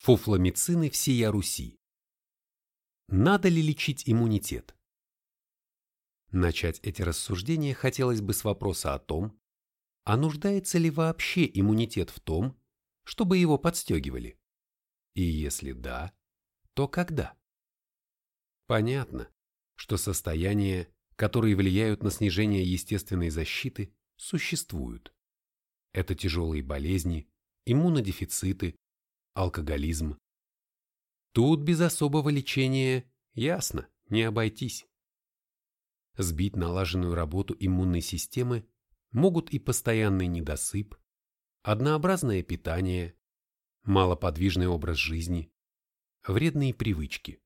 Фуфломицины всея Руси. Надо ли лечить иммунитет? Начать эти рассуждения хотелось бы с вопроса о том, а нуждается ли вообще иммунитет в том, чтобы его подстегивали? И если да, то когда? Понятно, что состояния, которые влияют на снижение естественной защиты, существуют. Это тяжелые болезни, иммунодефициты, алкоголизм. Тут без особого лечения, ясно, не обойтись. Сбить налаженную работу иммунной системы могут и постоянный недосып, однообразное питание, малоподвижный образ жизни, вредные привычки.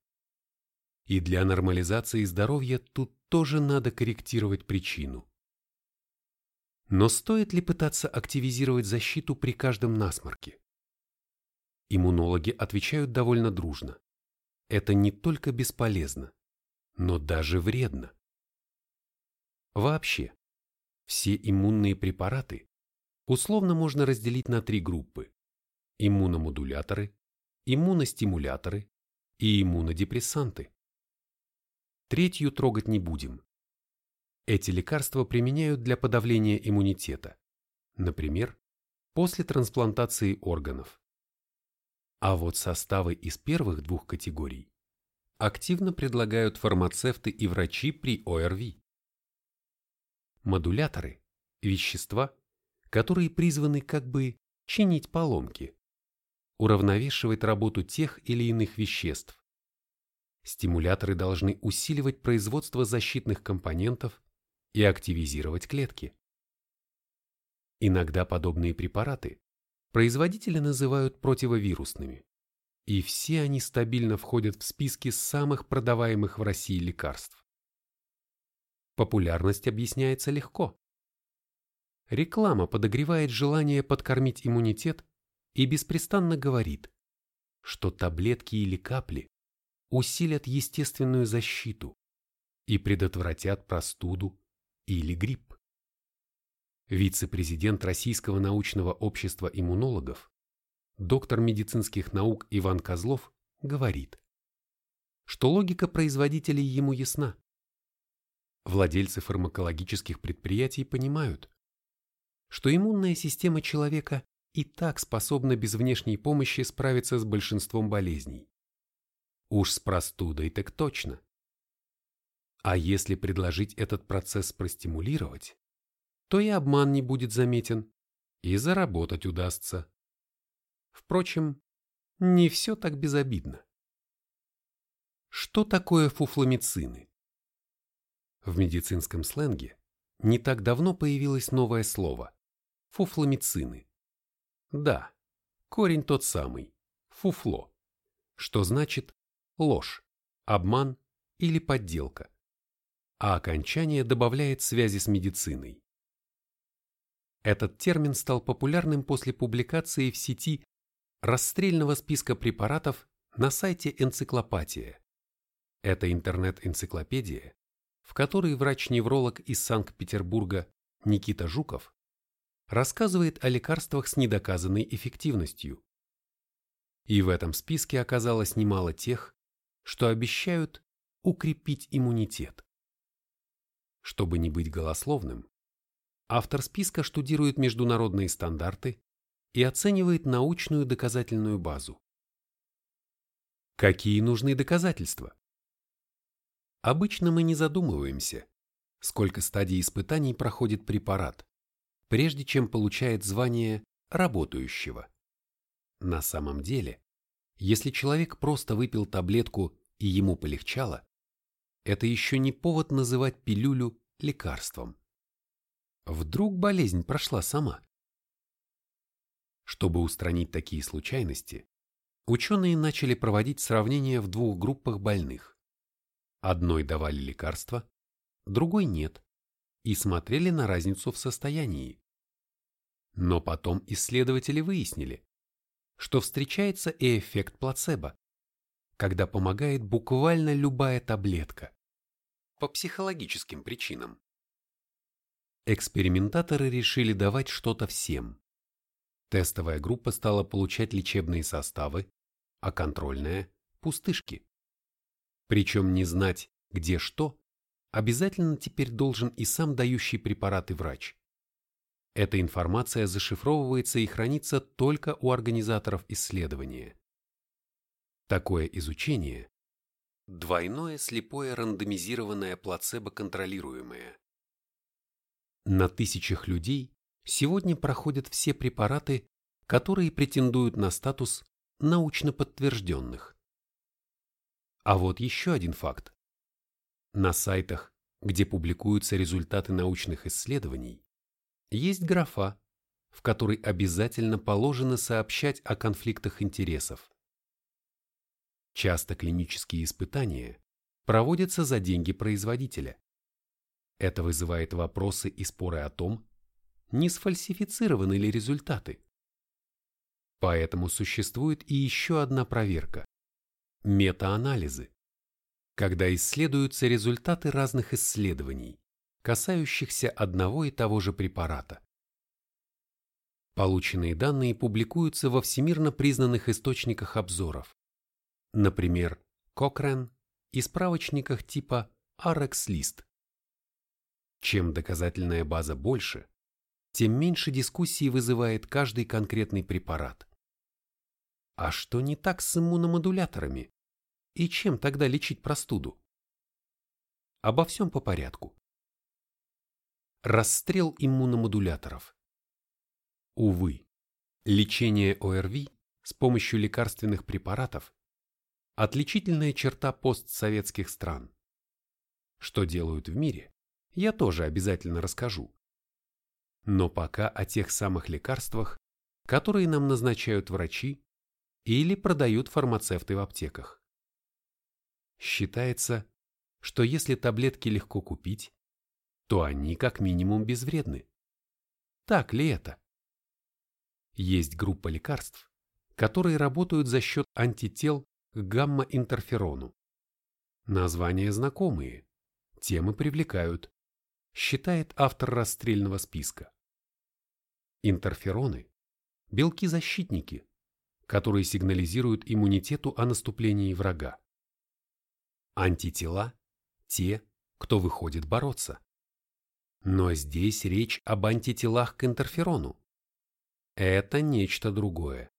И для нормализации здоровья тут тоже надо корректировать причину. Но стоит ли пытаться активизировать защиту при каждом насморке? Иммунологи отвечают довольно дружно. Это не только бесполезно, но даже вредно. Вообще, все иммунные препараты условно можно разделить на три группы – иммуномодуляторы, иммуностимуляторы и иммунодепрессанты. Третью трогать не будем. Эти лекарства применяют для подавления иммунитета, например, после трансплантации органов. А вот составы из первых двух категорий активно предлагают фармацевты и врачи при ОРВИ. Модуляторы – вещества, которые призваны как бы чинить поломки, уравновешивать работу тех или иных веществ. Стимуляторы должны усиливать производство защитных компонентов и активизировать клетки. Иногда подобные препараты производители называют противовирусными, и все они стабильно входят в списки самых продаваемых в России лекарств. Популярность объясняется легко. Реклама подогревает желание подкормить иммунитет и беспрестанно говорит, что таблетки или капли усилят естественную защиту и предотвратят простуду или грипп. Вице-президент Российского научного общества иммунологов, доктор медицинских наук Иван Козлов, говорит, что логика производителей ему ясна. Владельцы фармакологических предприятий понимают, что иммунная система человека и так способна без внешней помощи справиться с большинством болезней. Уж с простудой так точно. А если предложить этот процесс простимулировать, то и обман не будет заметен, и заработать удастся. Впрочем, не все так безобидно. Что такое фуфломицины? В медицинском сленге не так давно появилось новое слово – фуфломицины. Да, корень тот самый – фуфло, что значит ложь, обман или подделка, а окончание добавляет связи с медициной. Этот термин стал популярным после публикации в сети расстрельного списка препаратов на сайте Энциклопатия. Это интернет-энциклопедия, в которой врач-невролог из Санкт-Петербурга Никита Жуков рассказывает о лекарствах с недоказанной эффективностью. И в этом списке оказалось немало тех, что обещают укрепить иммунитет. Чтобы не быть голословным, Автор списка штудирует международные стандарты и оценивает научную доказательную базу. Какие нужны доказательства? Обычно мы не задумываемся, сколько стадий испытаний проходит препарат, прежде чем получает звание работающего. На самом деле, если человек просто выпил таблетку и ему полегчало, это еще не повод называть пилюлю лекарством. Вдруг болезнь прошла сама? Чтобы устранить такие случайности, ученые начали проводить сравнения в двух группах больных. Одной давали лекарства, другой нет, и смотрели на разницу в состоянии. Но потом исследователи выяснили, что встречается и эффект плацебо, когда помогает буквально любая таблетка. По психологическим причинам. Экспериментаторы решили давать что-то всем. Тестовая группа стала получать лечебные составы, а контрольная – пустышки. Причем не знать, где что, обязательно теперь должен и сам дающий препараты врач. Эта информация зашифровывается и хранится только у организаторов исследования. Такое изучение – двойное слепое рандомизированное плацебо-контролируемое. На тысячах людей сегодня проходят все препараты, которые претендуют на статус научно подтвержденных. А вот еще один факт. На сайтах, где публикуются результаты научных исследований, есть графа, в которой обязательно положено сообщать о конфликтах интересов. Часто клинические испытания проводятся за деньги производителя. Это вызывает вопросы и споры о том, не сфальсифицированы ли результаты. Поэтому существует и еще одна проверка – метаанализы, когда исследуются результаты разных исследований, касающихся одного и того же препарата. Полученные данные публикуются во всемирно признанных источниках обзоров, например, Cochrane и справочниках типа RxList. Чем доказательная база больше, тем меньше дискуссий вызывает каждый конкретный препарат. А что не так с иммуномодуляторами? И чем тогда лечить простуду? Обо всем по порядку. Расстрел иммуномодуляторов. Увы, лечение ОРВИ с помощью лекарственных препаратов – отличительная черта постсоветских стран. Что делают в мире, я тоже обязательно расскажу. Но пока о тех самых лекарствах, которые нам назначают врачи или продают фармацевты в аптеках. Считается, что если таблетки легко купить, то они как минимум безвредны. Так ли это? Есть группа лекарств, которые работают за счет антител к гамма-интерферону. Названия знакомые, темы привлекают, считает автор расстрельного списка. Интерфероны – белки-защитники, которые сигнализируют иммунитету о наступлении врага. Антитела – те, кто выходит бороться. Но здесь речь об антителах к интерферону. Это нечто другое.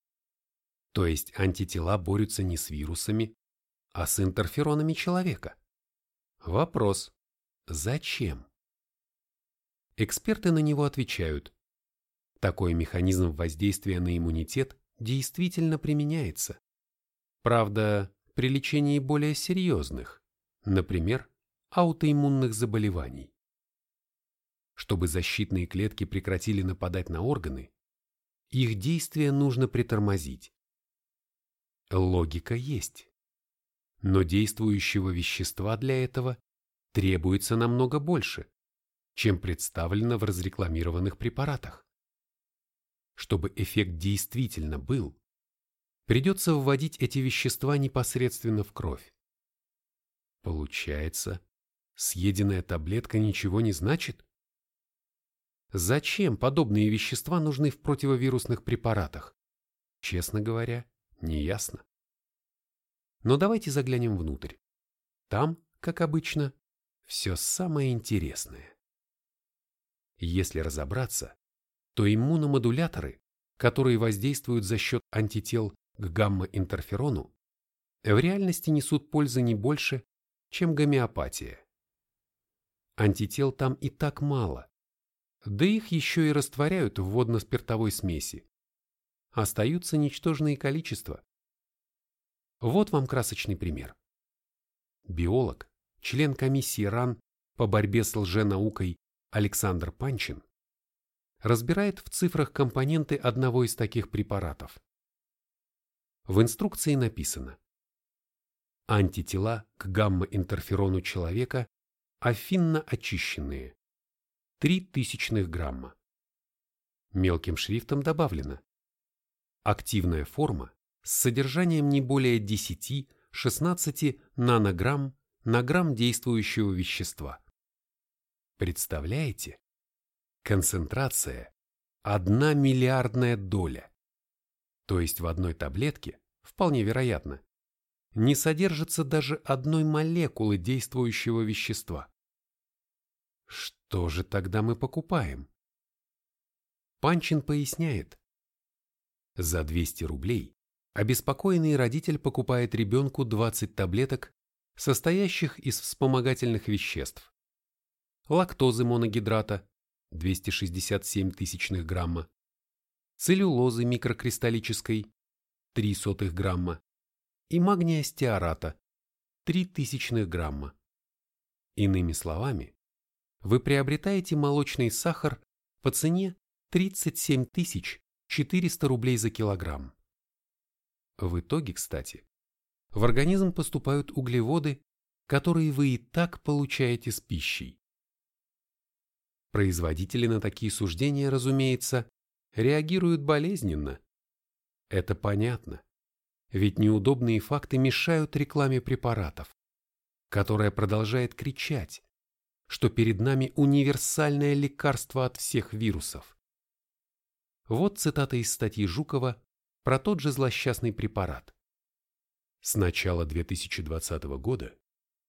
То есть антитела борются не с вирусами, а с интерферонами человека. Вопрос – зачем? Эксперты на него отвечают. Такой механизм воздействия на иммунитет действительно применяется. Правда, при лечении более серьезных, например, аутоиммунных заболеваний. Чтобы защитные клетки прекратили нападать на органы, их действия нужно притормозить. Логика есть. Но действующего вещества для этого требуется намного больше, чем представлено в разрекламированных препаратах. Чтобы эффект действительно был, придется вводить эти вещества непосредственно в кровь. Получается, съеденная таблетка ничего не значит? Зачем подобные вещества нужны в противовирусных препаратах? Честно говоря, не ясно. Но давайте заглянем внутрь. Там, как обычно, все самое интересное. Если разобраться, то иммуномодуляторы, которые воздействуют за счет антител к гамма-интерферону, в реальности несут пользы не больше, чем гомеопатия. Антител там и так мало, да их еще и растворяют в водно-спиртовой смеси. Остаются ничтожные количества. Вот вам красочный пример. Биолог, член комиссии РАН по борьбе с лженаукой Александр Панчин разбирает в цифрах компоненты одного из таких препаратов. В инструкции написано Антитела к гамма-интерферону человека афинно очищенные 3 тысячных грамма. Мелким шрифтом добавлено Активная форма с содержанием не более 10-16 нанограмм на грамм действующего вещества. Представляете? Концентрация – одна миллиардная доля. То есть в одной таблетке вполне вероятно, не содержится даже одной молекулы действующего вещества. Что же тогда мы покупаем? Панчин поясняет. За 200 рублей обеспокоенный родитель покупает ребенку 20 таблеток, состоящих из вспомогательных веществ. Лактозы моногидрата 267 тысячных грамма, целлюлозы микрокристаллической 3 сотых грамма и магния стеарата 3 тысячных грамма. Иными словами, вы приобретаете молочный сахар по цене 37 400 рублей за килограмм. В итоге, кстати, в организм поступают углеводы, которые вы и так получаете с пищей. Производители на такие суждения, разумеется, реагируют болезненно. Это понятно, ведь неудобные факты мешают рекламе препаратов, которая продолжает кричать, что перед нами универсальное лекарство от всех вирусов. Вот цитата из статьи Жукова про тот же злосчастный препарат. С начала 2020 года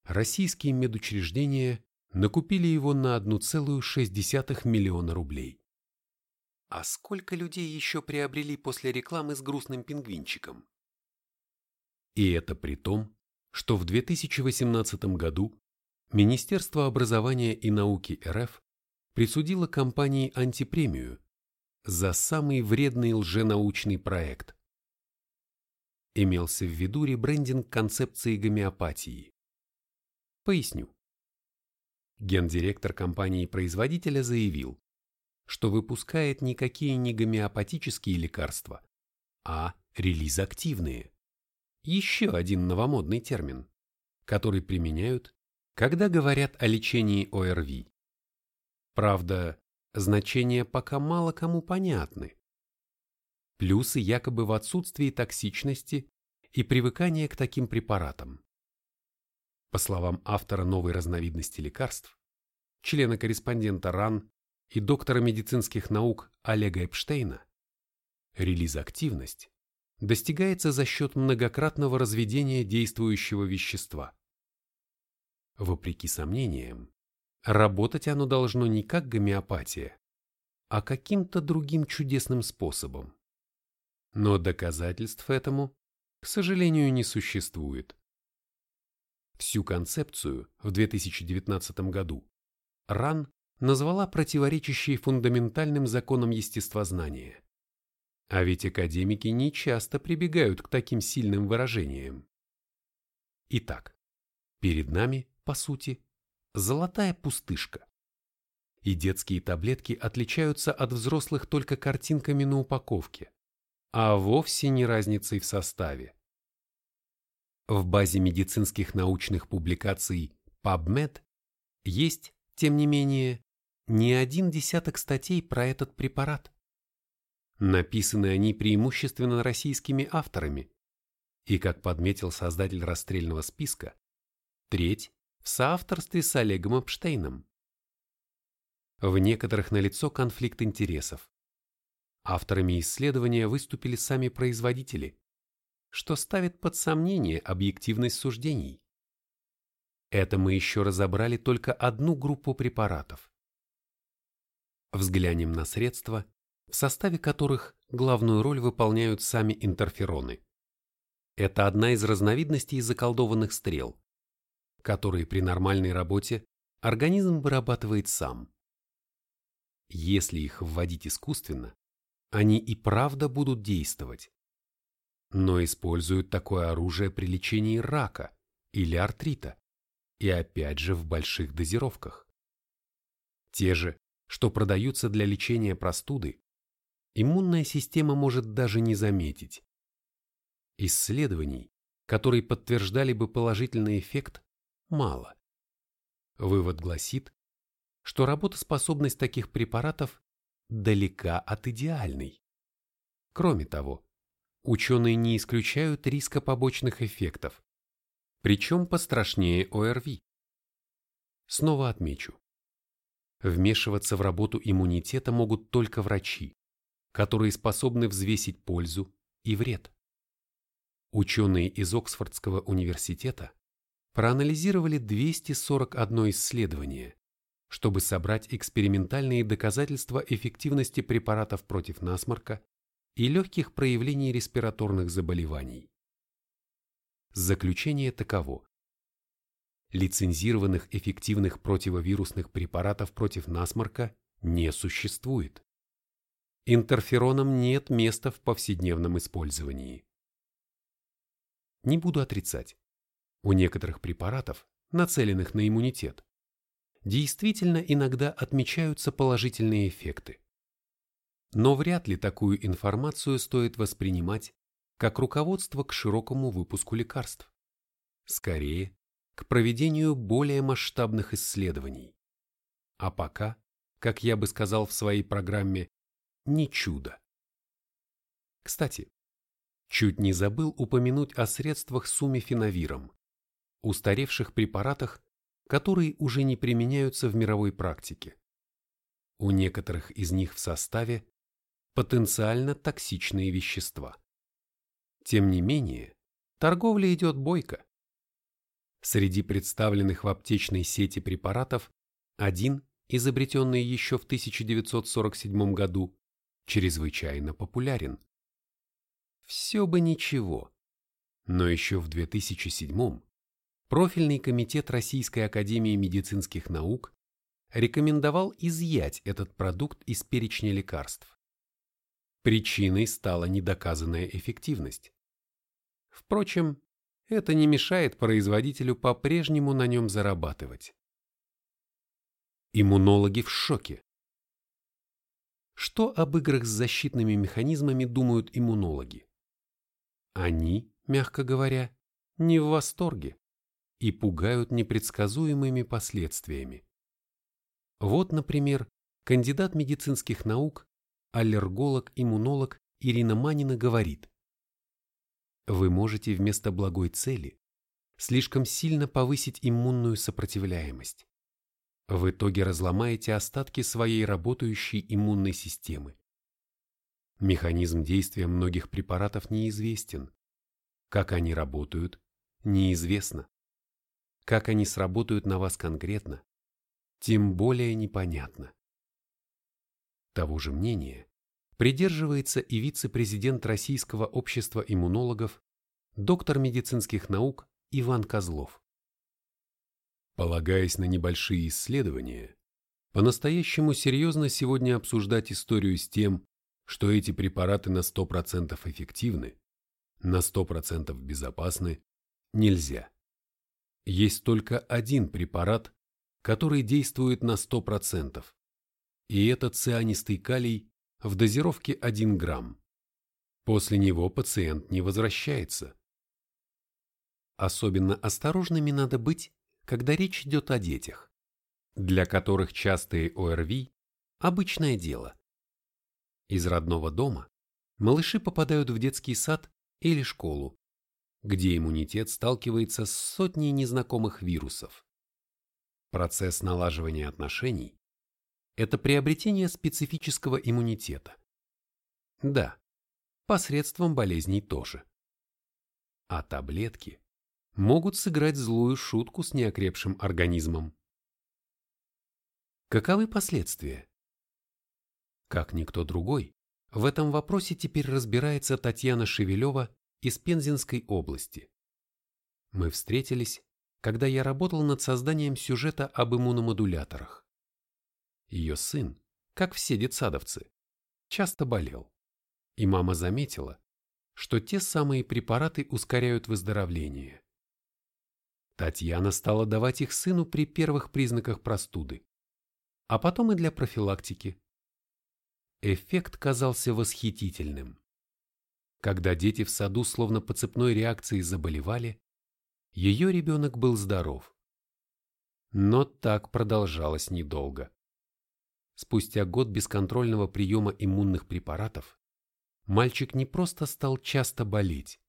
российские медучреждения накупили его на 1,6 миллиона рублей. А сколько людей еще приобрели после рекламы с грустным пингвинчиком? И это при том, что в 2018 году Министерство образования и науки РФ присудило компании антипремию за самый вредный лженаучный проект. Имелся в виду ребрендинг концепции гомеопатии. Поясню. Гендиректор компании-производителя заявил, что выпускает никакие не гомеопатические лекарства, а релизактивные. Еще один новомодный термин, который применяют, когда говорят о лечении ОРВИ. Правда, значения пока мало кому понятны. Плюсы якобы в отсутствии токсичности и привыкания к таким препаратам. По словам автора новой разновидности лекарств, члена-корреспондента РАН и доктора медицинских наук Олега Эпштейна, релиз-активность достигается за счет многократного разведения действующего вещества. Вопреки сомнениям, Работать оно должно не как гомеопатия, а каким-то другим чудесным способом. Но доказательств этому, к сожалению, не существует. Всю концепцию в 2019 году РАН назвала противоречащей фундаментальным законам естествознания. А ведь академики не часто прибегают к таким сильным выражениям. Итак, перед нами, по сути, золотая пустышка. И детские таблетки отличаются от взрослых только картинками на упаковке, а вовсе не разницей в составе. В базе медицинских научных публикаций PubMed есть, тем не менее, не один десяток статей про этот препарат. Написаны они преимущественно российскими авторами, и, как подметил создатель расстрельного списка, треть в соавторстве с Олегом Эпштейном. В некоторых налицо конфликт интересов. Авторами исследования выступили сами производители, что ставит под сомнение объективность суждений. Это мы еще разобрали только одну группу препаратов. Взглянем на средства, в составе которых главную роль выполняют сами интерфероны. Это одна из разновидностей заколдованных стрел, которые при нормальной работе организм вырабатывает сам. Если их вводить искусственно, они и правда будут действовать. Но используют такое оружие при лечении рака или артрита, и опять же в больших дозировках. Те же, что продаются для лечения простуды, иммунная система может даже не заметить. Исследований, которые подтверждали бы положительный эффект, мало. Вывод гласит, что работоспособность таких препаратов далека от идеальной. Кроме того, ученые не исключают риска побочных эффектов, причем пострашнее ОРВИ. Снова отмечу. Вмешиваться в работу иммунитета могут только врачи, которые способны взвесить пользу и вред. Ученые из Оксфордского университета проанализировали 241 исследование, чтобы собрать экспериментальные доказательства эффективности препаратов против насморка и легких проявлений респираторных заболеваний. Заключение таково. Лицензированных эффективных противовирусных препаратов против насморка не существует. Интерферонам нет места в повседневном использовании. Не буду отрицать. У некоторых препаратов, нацеленных на иммунитет, действительно иногда отмечаются положительные эффекты. Но вряд ли такую информацию стоит воспринимать как руководство к широкому выпуску лекарств. Скорее, к проведению более масштабных исследований. А пока, как я бы сказал в своей программе, не чудо. Кстати, чуть не забыл упомянуть о средствах с умифенавиром, устаревших препаратах, которые уже не применяются в мировой практике. У некоторых из них в составе потенциально токсичные вещества. Тем не менее, торговля идет бойко. Среди представленных в аптечной сети препаратов один, изобретенный еще в 1947 году, чрезвычайно популярен. Все бы ничего. Но еще в 2007 профильный комитет Российской Академии медицинских наук рекомендовал изъять этот продукт из перечня лекарств. Причиной стала недоказанная эффективность. Впрочем, это не мешает производителю по-прежнему на нем зарабатывать. Иммунологи в шоке. Что об играх с защитными механизмами думают иммунологи? Они, мягко говоря, не в восторге и пугают непредсказуемыми последствиями. Вот, например, кандидат медицинских наук, аллерголог-иммунолог Ирина Манина говорит, вы можете вместо благой цели слишком сильно повысить иммунную сопротивляемость. В итоге разломаете остатки своей работающей иммунной системы. Механизм действия многих препаратов неизвестен. Как они работают, неизвестно. Как они сработают на вас конкретно, тем более непонятно. Того же мнения придерживается и вице-президент Российского общества иммунологов, доктор медицинских наук Иван Козлов. Полагаясь на небольшие исследования, по-настоящему серьезно сегодня обсуждать историю с тем, что эти препараты на 100% эффективны, на 100% безопасны, нельзя. Есть только один препарат, который действует на 100%, и это цианистый калий в дозировке 1 грамм. После него пациент не возвращается. Особенно осторожными надо быть, когда речь идет о детях, для которых частые ОРВИ – обычное дело. Из родного дома малыши попадают в детский сад или школу, где иммунитет сталкивается с сотней незнакомых вирусов. Процесс налаживания отношений – это приобретение специфического иммунитета. Да, посредством болезней тоже. А таблетки могут сыграть злую шутку с неокрепшим организмом. Каковы последствия? Как никто другой, в этом вопросе теперь разбирается Татьяна Шевелева из Пензенской области. Мы встретились, когда я работал над созданием сюжета об иммуномодуляторах. Ее сын, как все детсадовцы, часто болел, и мама заметила, что те самые препараты ускоряют выздоровление. Татьяна стала давать их сыну при первых признаках простуды, а потом и для профилактики. Эффект казался восхитительным. Когда дети в саду словно по цепной реакции заболевали, ее ребенок был здоров. Но так продолжалось недолго. Спустя год бесконтрольного приема иммунных препаратов мальчик не просто стал часто болеть.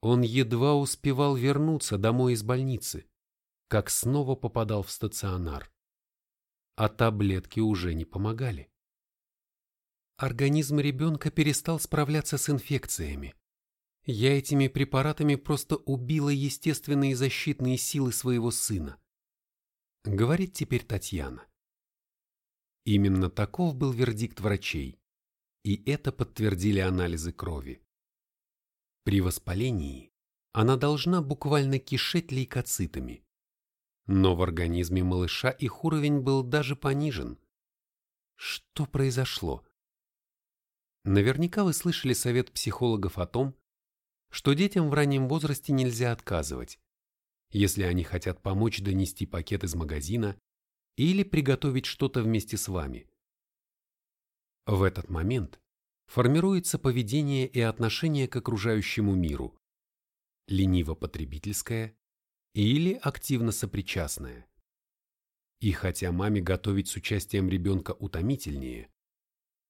Он едва успевал вернуться домой из больницы, как снова попадал в стационар. А таблетки уже не помогали организм ребенка перестал справляться с инфекциями. я этими препаратами просто убила естественные защитные силы своего сына. Говорит теперь Татьяна. Именно таков был вердикт врачей, и это подтвердили анализы крови. При воспалении она должна буквально кишеть лейкоцитами. Но в организме малыша их уровень был даже понижен. Что произошло? Наверняка вы слышали совет психологов о том, что детям в раннем возрасте нельзя отказывать, если они хотят помочь донести пакет из магазина или приготовить что-то вместе с вами. В этот момент формируется поведение и отношение к окружающему миру, лениво-потребительское или активно-сопричастное. И хотя маме готовить с участием ребенка утомительнее,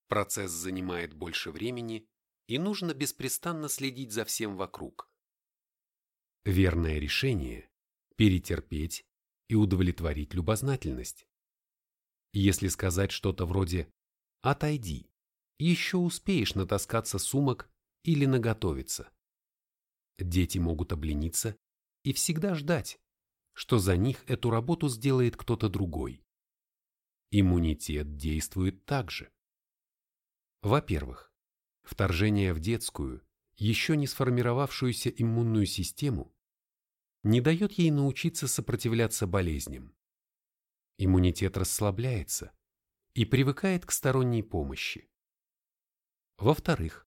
процесс занимает больше времени и нужно беспрестанно следить за всем вокруг. Верное решение – перетерпеть и удовлетворить любознательность. Если сказать что-то вроде «отойди», еще успеешь натаскаться сумок или наготовиться. Дети могут облениться и всегда ждать, что за них эту работу сделает кто-то другой. Иммунитет действует так же. Во-первых, вторжение в детскую, еще не сформировавшуюся иммунную систему, не дает ей научиться сопротивляться болезням. Иммунитет расслабляется и привыкает к сторонней помощи. Во-вторых,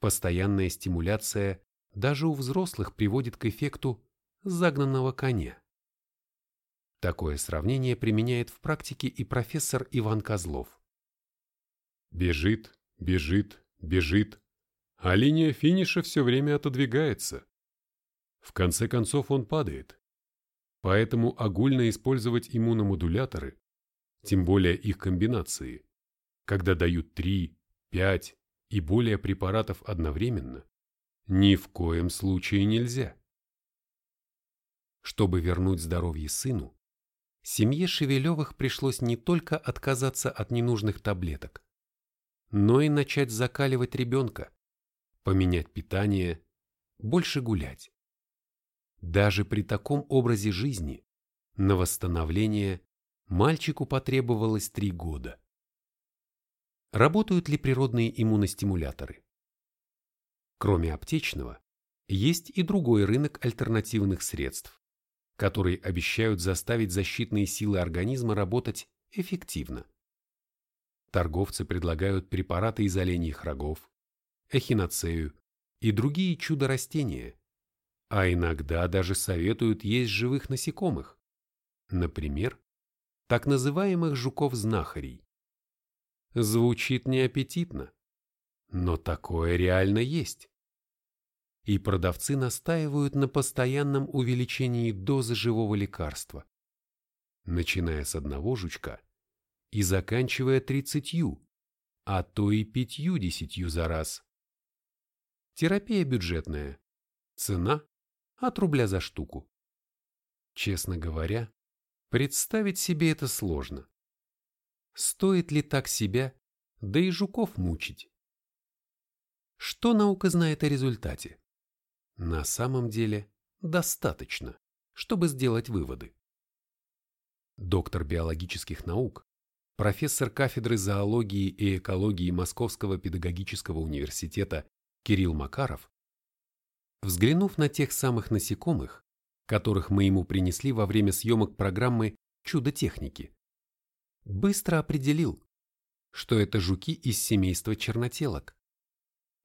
постоянная стимуляция даже у взрослых приводит к эффекту загнанного коня. Такое сравнение применяет в практике и профессор Иван Козлов. Бежит, бежит, бежит, а линия финиша все время отодвигается. В конце концов он падает. Поэтому огульно использовать иммуномодуляторы, тем более их комбинации, когда дают 3, 5 и более препаратов одновременно, ни в коем случае нельзя. Чтобы вернуть здоровье сыну, семье Шевелевых пришлось не только отказаться от ненужных таблеток, но и начать закаливать ребенка, поменять питание, больше гулять. Даже при таком образе жизни на восстановление мальчику потребовалось три года. Работают ли природные иммуностимуляторы? Кроме аптечного, есть и другой рынок альтернативных средств, которые обещают заставить защитные силы организма работать эффективно. Торговцы предлагают препараты из оленьих рогов, эхиноцею и другие чудо-растения, а иногда даже советуют есть живых насекомых, например, так называемых жуков-знахарей. Звучит неаппетитно, но такое реально есть. И продавцы настаивают на постоянном увеличении дозы живого лекарства, начиная с одного жучка и заканчивая тридцатью, а то и пятью-десятью за раз. Терапия бюджетная. Цена от рубля за штуку. Честно говоря, представить себе это сложно. Стоит ли так себя, да и жуков мучить? Что наука знает о результате? На самом деле, достаточно, чтобы сделать выводы. Доктор биологических наук профессор кафедры зоологии и экологии Московского педагогического университета Кирилл Макаров, взглянув на тех самых насекомых, которых мы ему принесли во время съемок программы «Чудо техники», быстро определил, что это жуки из семейства чернотелок.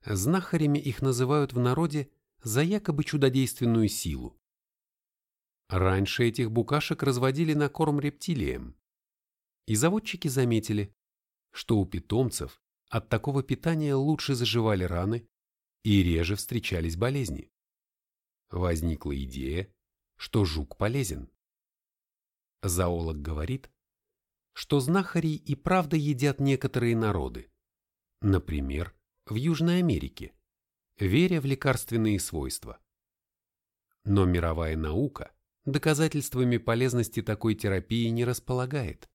Знахарями их называют в народе за якобы чудодейственную силу. Раньше этих букашек разводили на корм рептилиям, и заводчики заметили, что у питомцев от такого питания лучше заживали раны и реже встречались болезни. Возникла идея, что жук полезен. Зоолог говорит, что знахарей и правда едят некоторые народы, например, в Южной Америке, веря в лекарственные свойства. Но мировая наука доказательствами полезности такой терапии не располагает.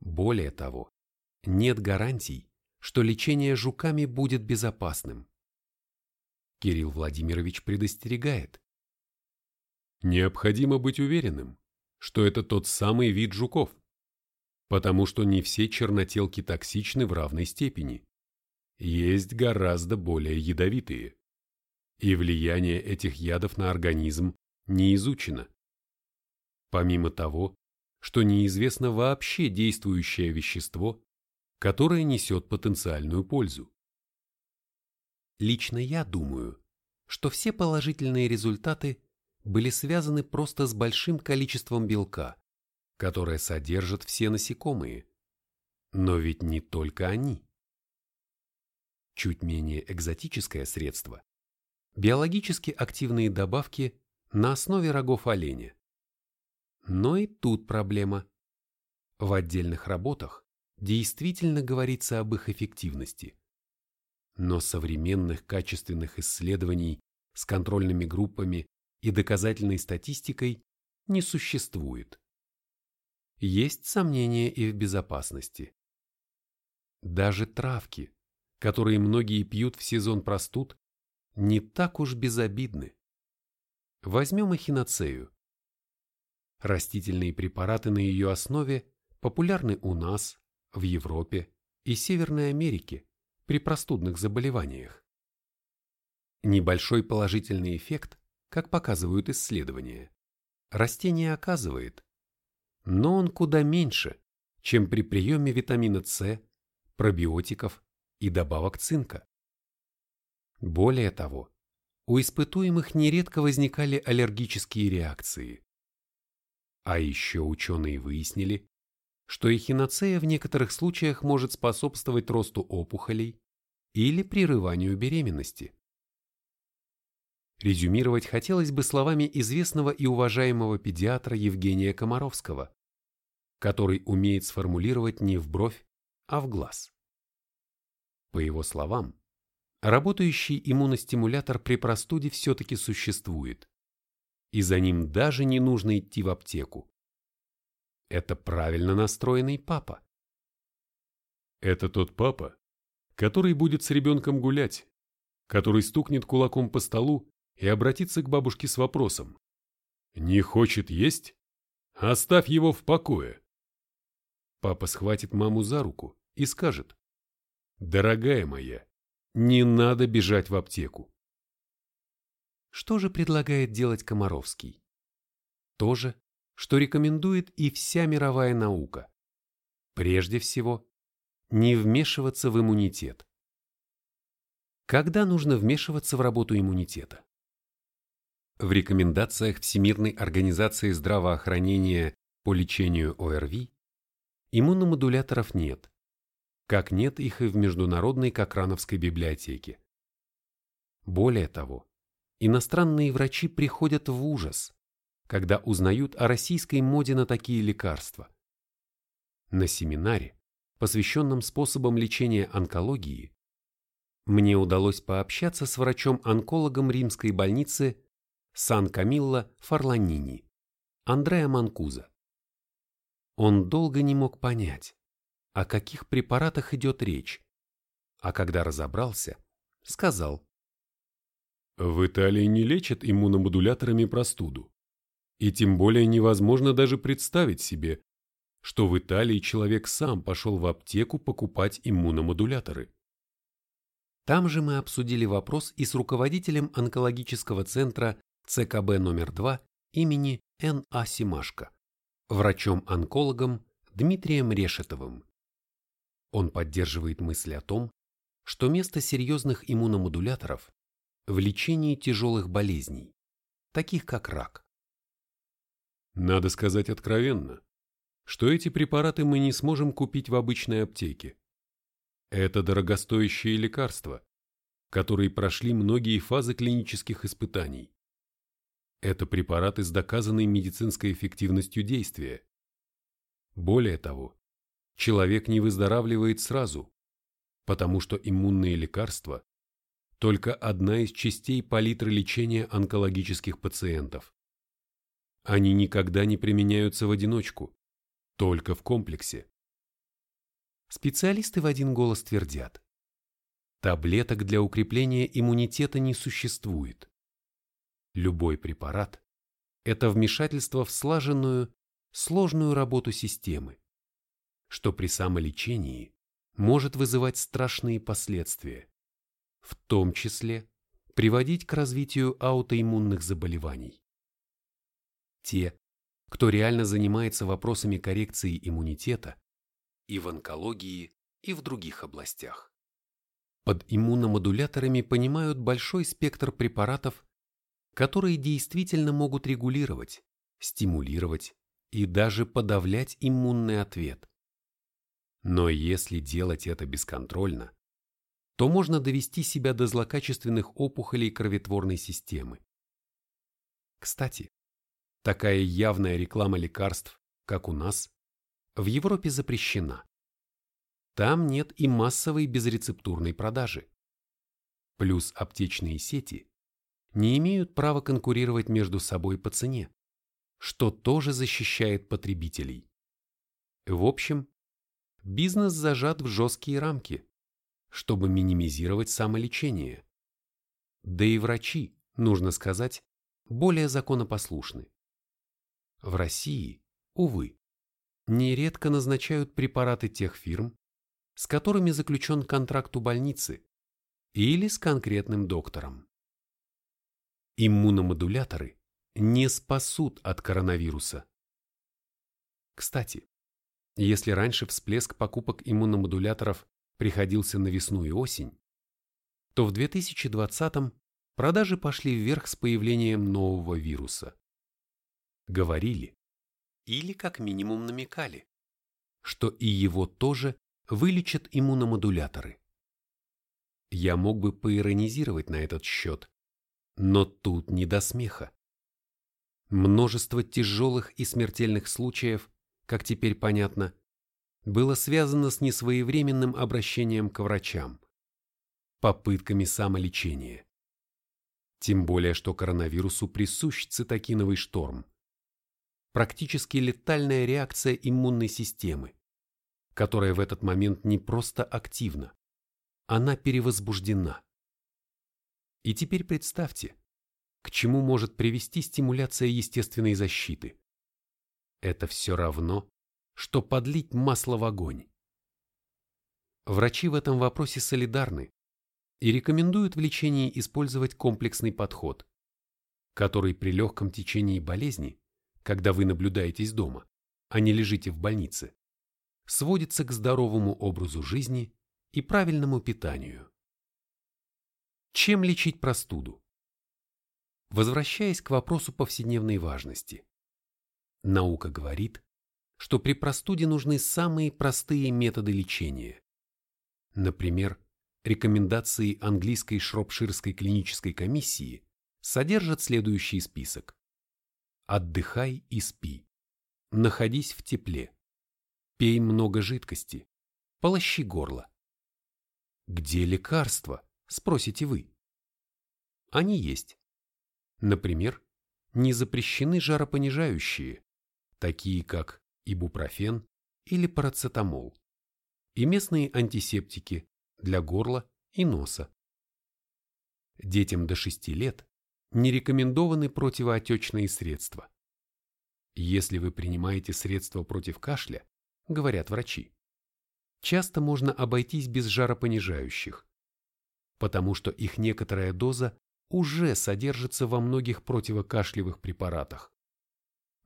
Более того, нет гарантий, что лечение жуками будет безопасным. Кирилл Владимирович предостерегает. Необходимо быть уверенным, что это тот самый вид жуков, потому что не все чернотелки токсичны в равной степени. Есть гораздо более ядовитые. И влияние этих ядов на организм не изучено. Помимо того, что неизвестно вообще действующее вещество, которое несет потенциальную пользу. Лично я думаю, что все положительные результаты были связаны просто с большим количеством белка, которое содержат все насекомые. Но ведь не только они. Чуть менее экзотическое средство – биологически активные добавки на основе рогов оленя. Но и тут проблема. В отдельных работах действительно говорится об их эффективности. Но современных качественных исследований с контрольными группами и доказательной статистикой не существует. Есть сомнения и в безопасности. Даже травки, которые многие пьют в сезон простуд, не так уж безобидны. Возьмем эхиноцею. Растительные препараты на ее основе популярны у нас, в Европе и Северной Америке при простудных заболеваниях. Небольшой положительный эффект как показывают исследования, растение оказывает, но он куда меньше, чем при приеме витамина С, пробиотиков и добавок цинка. Более того, у испытуемых нередко возникали аллергические реакции. А еще ученые выяснили, что эхиноцея в некоторых случаях может способствовать росту опухолей или прерыванию беременности. Резюмировать хотелось бы словами известного и уважаемого педиатра Евгения Комаровского, который умеет сформулировать не в бровь, а в глаз. По его словам, работающий иммуностимулятор при простуде все-таки существует, и за ним даже не нужно идти в аптеку. Это правильно настроенный папа. Это тот папа, который будет с ребенком гулять, который стукнет кулаком по столу и обратиться к бабушке с вопросом. «Не хочет есть? Оставь его в покое!» Папа схватит маму за руку и скажет. «Дорогая моя, не надо бежать в аптеку». Что же предлагает делать Комаровский? То же, что рекомендует и вся мировая наука. Прежде всего, не вмешиваться в иммунитет. Когда нужно вмешиваться в работу иммунитета? В рекомендациях Всемирной организации здравоохранения по лечению ОРВИ иммуномодуляторов нет, как нет их и в Международной Кокрановской библиотеке. Более того, иностранные врачи приходят в ужас, когда узнают о российской моде на такие лекарства. На семинаре, посвященном способам лечения онкологии, мне удалось пообщаться с врачом-онкологом римской больницы Сан-Камилло Фарланини, Андреа Манкуза. Он долго не мог понять, о каких препаратах идет речь, а когда разобрался, сказал. В Италии не лечат иммуномодуляторами простуду. И тем более невозможно даже представить себе, что в Италии человек сам пошел в аптеку покупать иммуномодуляторы. Там же мы обсудили вопрос и с руководителем онкологического центра ЦКБ номер 2 имени Н.А. Симашко, врачом-онкологом Дмитрием Решетовым. Он поддерживает мысль о том, что место серьезных иммуномодуляторов в лечении тяжелых болезней, таких как рак. Надо сказать откровенно, что эти препараты мы не сможем купить в обычной аптеке. Это дорогостоящие лекарства, которые прошли многие фазы клинических испытаний. Это препараты с доказанной медицинской эффективностью действия. Более того, человек не выздоравливает сразу, потому что иммунные лекарства – только одна из частей палитры лечения онкологических пациентов. Они никогда не применяются в одиночку, только в комплексе. Специалисты в один голос твердят. Таблеток для укрепления иммунитета не существует. Любой препарат – это вмешательство в слаженную, сложную работу системы, что при самолечении может вызывать страшные последствия, в том числе приводить к развитию аутоиммунных заболеваний. Те, кто реально занимается вопросами коррекции иммунитета и в онкологии, и в других областях. Под иммуномодуляторами понимают большой спектр препаратов, которые действительно могут регулировать, стимулировать и даже подавлять иммунный ответ. Но если делать это бесконтрольно, то можно довести себя до злокачественных опухолей кроветворной системы. Кстати, такая явная реклама лекарств, как у нас, в Европе запрещена. Там нет и массовой безрецептурной продажи. Плюс аптечные сети не имеют права конкурировать между собой по цене, что тоже защищает потребителей. В общем, бизнес зажат в жесткие рамки, чтобы минимизировать самолечение. Да и врачи, нужно сказать, более законопослушны. В России, увы, нередко назначают препараты тех фирм, с которыми заключен контракт у больницы, или с конкретным доктором. Иммуномодуляторы не спасут от коронавируса. Кстати, если раньше всплеск покупок иммуномодуляторов приходился на весну и осень, то в 2020 продажи пошли вверх с появлением нового вируса. Говорили, или как минимум намекали, что и его тоже вылечат иммуномодуляторы. Я мог бы поиронизировать на этот счет, но тут не до смеха. Множество тяжелых и смертельных случаев, как теперь понятно, было связано с несвоевременным обращением к врачам, попытками самолечения. Тем более, что коронавирусу присущ цитокиновый шторм. Практически летальная реакция иммунной системы, которая в этот момент не просто активна, она перевозбуждена. И теперь представьте, к чему может привести стимуляция естественной защиты. Это все равно, что подлить масло в огонь. Врачи в этом вопросе солидарны и рекомендуют в лечении использовать комплексный подход, который при легком течении болезни, когда вы наблюдаетесь дома, а не лежите в больнице, сводится к здоровому образу жизни и правильному питанию. Чем лечить простуду? Возвращаясь к вопросу повседневной важности. Наука говорит, что при простуде нужны самые простые методы лечения. Например, рекомендации английской Шропширской клинической комиссии содержат следующий список. Отдыхай и спи. Находись в тепле. Пей много жидкости. Полощи горло. Где лекарства? Спросите вы. Они есть. Например, не запрещены жаропонижающие, такие как ибупрофен или парацетамол, и местные антисептики для горла и носа. Детям до 6 лет не рекомендованы противоотечные средства. Если вы принимаете средства против кашля, говорят врачи. Часто можно обойтись без жаропонижающих, потому что их некоторая доза уже содержится во многих противокашлевых препаратах.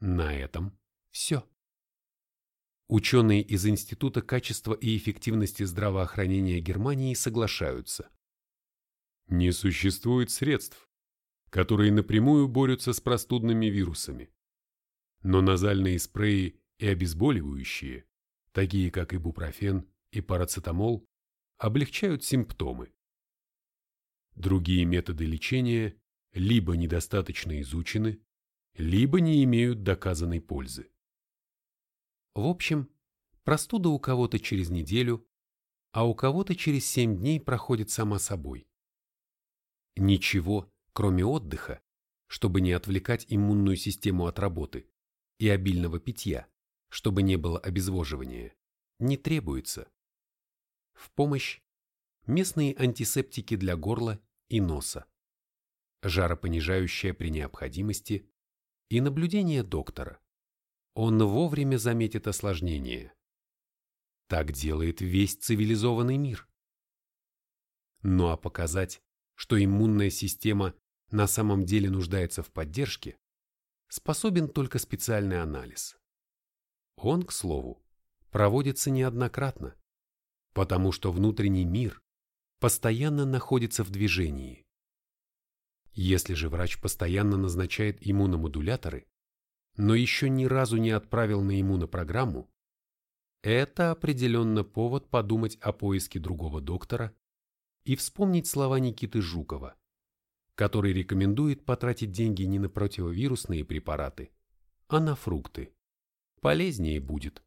На этом все. Ученые из Института качества и эффективности здравоохранения Германии соглашаются. Не существует средств, которые напрямую борются с простудными вирусами. Но назальные спреи и обезболивающие такие как ибупрофен и парацетамол, облегчают симптомы. Другие методы лечения либо недостаточно изучены, либо не имеют доказанной пользы. В общем, простуда у кого-то через неделю, а у кого-то через 7 дней проходит сама собой. Ничего, кроме отдыха, чтобы не отвлекать иммунную систему от работы, и обильного питья, чтобы не было обезвоживания, не требуется. В помощь местные антисептики для горла и носа, жаропонижающее при необходимости и наблюдение доктора. Он вовремя заметит осложнение. Так делает весь цивилизованный мир. Ну а показать, что иммунная система на самом деле нуждается в поддержке, способен только специальный анализ. Он, к слову, проводится неоднократно, потому что внутренний мир постоянно находится в движении. Если же врач постоянно назначает иммуномодуляторы, но еще ни разу не отправил на иммунопрограмму, это определенно повод подумать о поиске другого доктора и вспомнить слова Никиты Жукова, который рекомендует потратить деньги не на противовирусные препараты, а на фрукты. Полезнее будет.